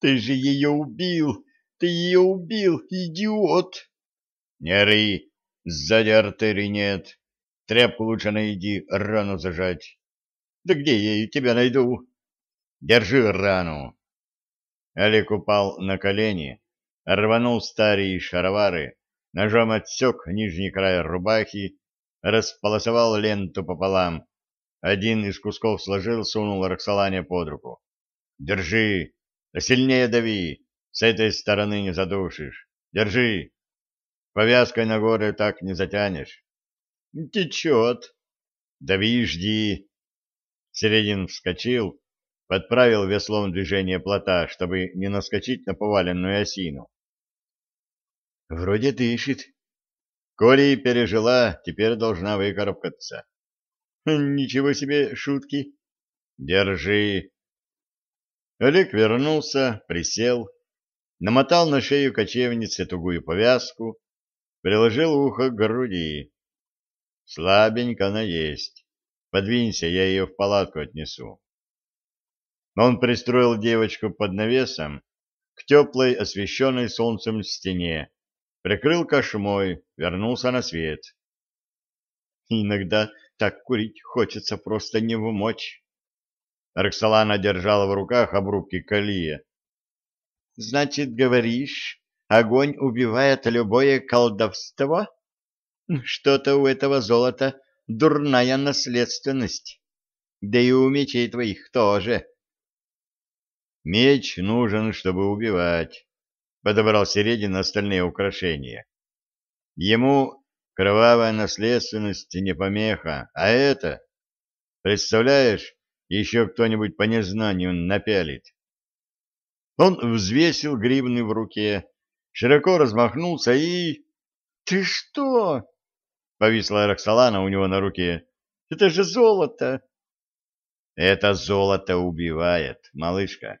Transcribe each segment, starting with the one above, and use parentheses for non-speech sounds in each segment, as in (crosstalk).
Ты же ее убил! Ты ее убил, идиот! Не ри, сзади артерий нет. Тряпку лучше найди, рану зажать. Да где я тебя найду? Держи рану. Олег упал на колени, рванул старые шаровары, ножом отсек нижний край рубахи, располосовал ленту пополам. Один из кусков сложил, сунул Роксолане под руку. «Держи! Сильнее дави! С этой стороны не задушишь! Держи! Повязкой на горе так не затянешь!» «Течет!» «Дави, жди!» Середин вскочил, подправил веслом движение плота, чтобы не наскочить на поваленную осину. Вроде дышит. Коли пережила, теперь должна выкарабкаться. Ничего себе шутки. Держи. Олег вернулся, присел, намотал на шею кочевницы тугую повязку, приложил ухо к груди. Слабенько она есть. Подвинься, я ее в палатку отнесу. Он пристроил девочку под навесом к теплой, освещенной солнцем стене, прикрыл кошмой, вернулся на свет. Иногда так курить хочется просто не в мочь. Роксолана держала в руках обрубки калия. — Значит, говоришь, огонь убивает любое колдовство? Что-то у этого золота дурная наследственность. Да и у мечей твоих тоже. Меч нужен, чтобы убивать. Подобрал Середин остальные украшения. Ему кровавая наследственность не помеха, а это, представляешь, еще кто-нибудь по незнанию напялит. Он взвесил гривны в руке, широко размахнулся и... — Ты что? — повисла Роксолана у него на руке. — Это же золото! — Это золото убивает, малышка.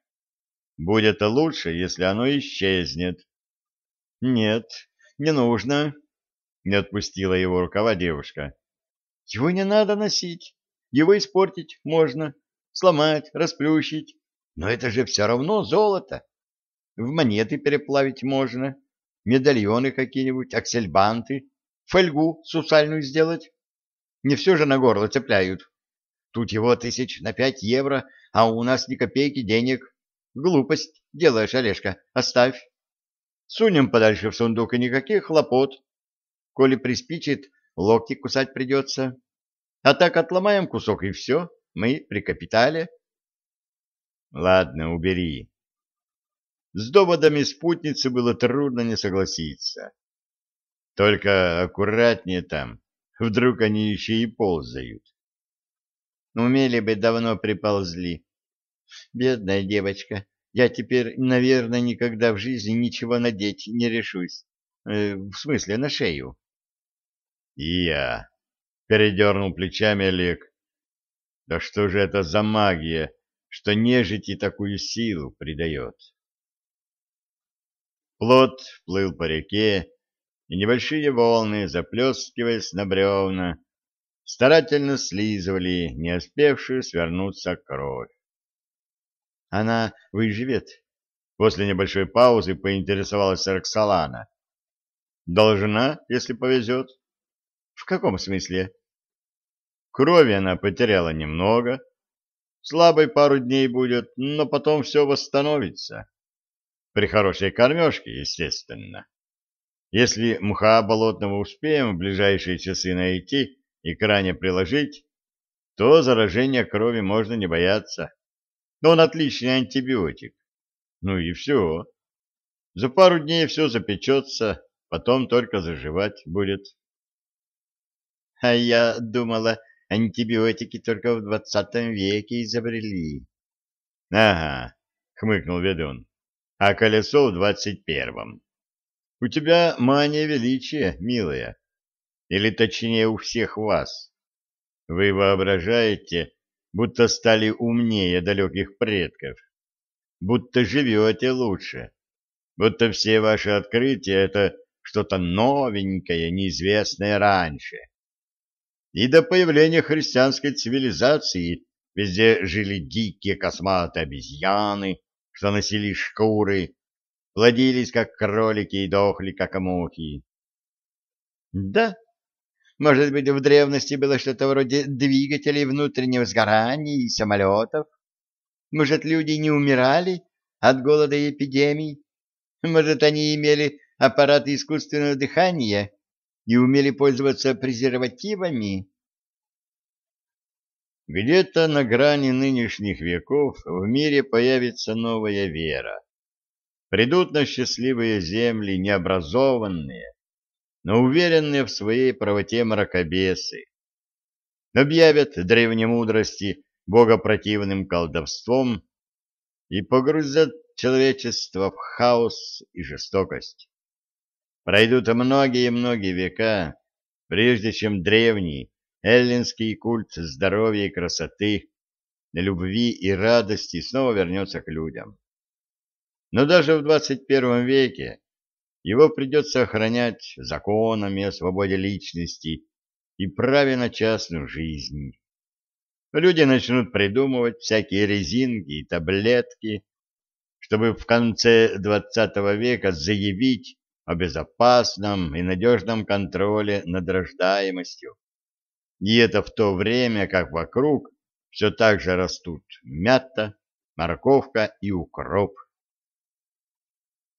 Будет лучше, если оно исчезнет. — Нет, не нужно, — не отпустила его рукава девушка. — Его не надо носить. Его испортить можно, сломать, расплющить. Но это же все равно золото. В монеты переплавить можно, медальоны какие-нибудь, аксельбанты, фольгу сусальную сделать. Не все же на горло цепляют. Тут его тысяч на пять евро, а у нас ни копейки денег. Глупость делаешь, Олежка, оставь. Сунем подальше в сундук, и никаких хлопот. Коли приспичит, локти кусать придется. А так отломаем кусок, и все, мы при капитале. Ладно, убери. С доводами спутницы было трудно не согласиться. Только аккуратнее там, вдруг они еще и ползают. Умели бы, давно приползли. Бедная девочка, я теперь, наверное, никогда в жизни ничего надеть не решусь. Э, в смысле, на шею. И я. Передернул плечами Олег. Да что же это за магия, что нежити такую силу придает? Плот плыл по реке, и небольшие волны, заплескиваясь на бревна, старательно слизывали не успевшую свернуться кровь. Она выживет? После небольшой паузы поинтересовалась Роксолана. Должна, если повезет. В каком смысле? Крови она потеряла немного. Слабой пару дней будет, но потом все восстановится. При хорошей кормежке, естественно. Если мха болотного успеем в ближайшие часы найти и к ране приложить, то заражения крови можно не бояться. Но он отличный антибиотик. Ну и все. За пару дней все запечется, потом только заживать будет. — (laughs) А я думала, антибиотики только в двадцатом веке изобрели. — Ага, — хмыкнул ведун, — а колесо в двадцать первом. У тебя мания величия, милая. Или точнее у всех вас. Вы воображаете, будто стали умнее далеких предков. Будто живете лучше. Будто все ваши открытия — это что-то новенькое, неизвестное раньше. И до появления христианской цивилизации везде жили дикие косматые обезьяны, что носили шкуры, плодились, как кролики, и дохли, как мухи. Да, может быть, в древности было что-то вроде двигателей внутреннего сгорания и самолетов? Может, люди не умирали от голода и эпидемий? Может, они имели аппараты искусственного дыхания и умели пользоваться презервативами? Где-то на грани нынешних веков в мире появится новая вера. Придут на счастливые земли необразованные, но уверенные в своей правоте мракобесы. Объявят древнемудрости богопротивным колдовством и погрузят человечество в хаос и жестокость. Пройдут многие-многие века, прежде чем древний эллинский культ здоровья и красоты, любви и радости снова вернется к людям. Но даже в 21 веке его придется охранять законами о свободе личности и праве на частную жизнь. Люди начнут придумывать всякие резинки и таблетки, чтобы в конце XX века заявить о безопасном и надежном контроле над рождаемостью. И это в то время, как вокруг все так же растут мята, морковка и укроп.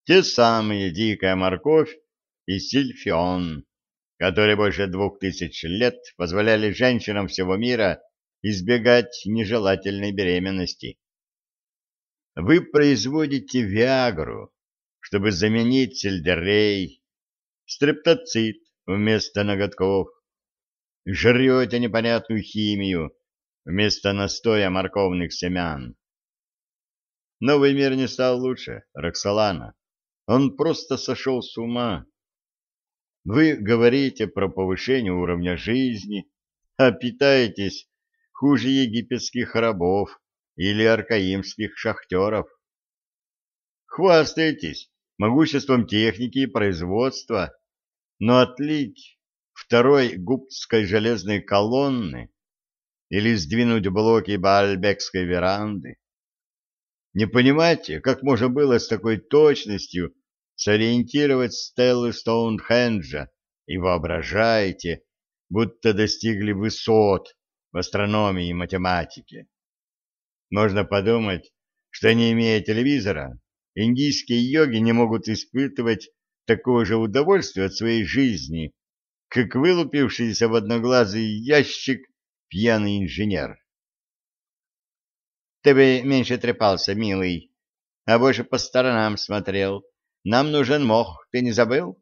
Те самые дикая морковь и сильфион, которые больше двух тысяч лет позволяли женщинам всего мира избегать нежелательной беременности. Вы производите виагру, чтобы заменить сельдерей, стрептоцит вместо ноготков, жрете непонятную химию вместо настоя морковных семян. Новый мир не стал лучше, Роксолана. Он просто сошел с ума. Вы говорите про повышение уровня жизни, а питаетесь хуже египетских рабов или аркаимских шахтеров. Хвастаетесь могуществом техники и производства, но отлить второй губской железной колонны или сдвинуть блоки Баальбекской веранды не понимаете, как можно было с такой точностью сориентировать стелы Стоунхенджа и воображаете, будто достигли высот в астрономии и математике. Можно подумать, что не имея телевизора, индийские йоги не могут испытывать такого же удовольствия от своей жизни, как вылупившийся в одноглазый ящик пьяный инженер. Ты бы меньше трепался, милый, а больше по сторонам смотрел. Нам нужен мох, ты не забыл?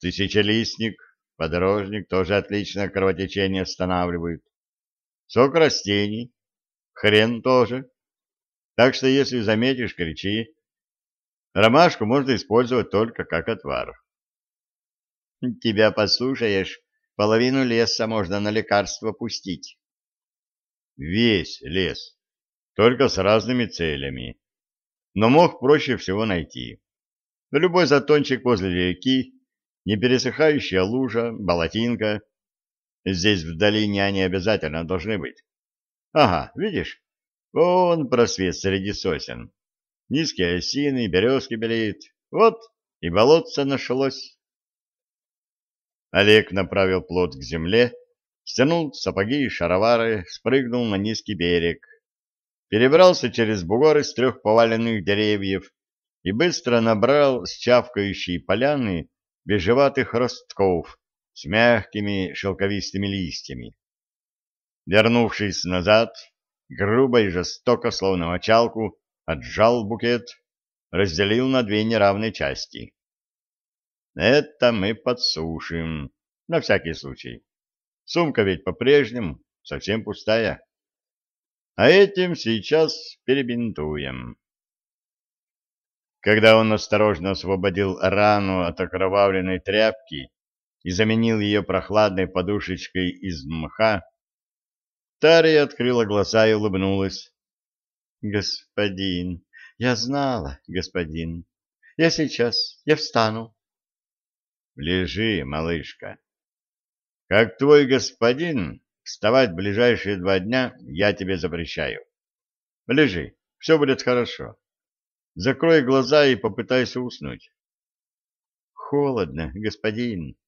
Тысячелистник, подорожник тоже отлично кровотечение останавливают. Сок растений, хрен тоже. Так что если заметишь, кричи. Ромашку можно использовать только как отвар. Тебя послушаешь, половину леса можно на лекарство пустить весь лес, только с разными целями. Но мох проще всего найти. Любой затончик возле реки, непересыхающая лужа, болотинка. Здесь в долине они обязательно должны быть. Ага, видишь? Вон просвет среди сосен. Низкие осины, березки белеют. Вот, и болотце нашлось. Олег направил плод к земле, стянул сапоги и шаровары, спрыгнул на низкий берег, перебрался через бугор из трех поваленных деревьев и быстро набрал с чавкающей поляны бежеватых ростков с мягкими шелковистыми листьями. Вернувшись назад, грубо и жестоко, словно мочалку, отжал букет, разделил на две неравные части. Это мы подсушим, на всякий случай. Сумка ведь по-прежнему совсем пустая. А этим сейчас перебинтуем. Когда он осторожно освободил рану от окровавленной тряпки и заменил ее прохладной подушечкой из мха, Тария открыла глаза и улыбнулась. — Господин, я знала, господин. Я сейчас, я встану. — Лежи, малышка. Как твой господин, вставать ближайшие два дня я тебе запрещаю. Лежи, Все будет хорошо. Закрой глаза и попытайся уснуть. Холодно, господин.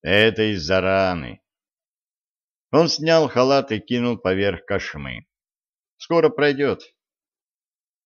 Это из-за раны. Он снял халат и кинул поверх кошмы. Скоро пройдет.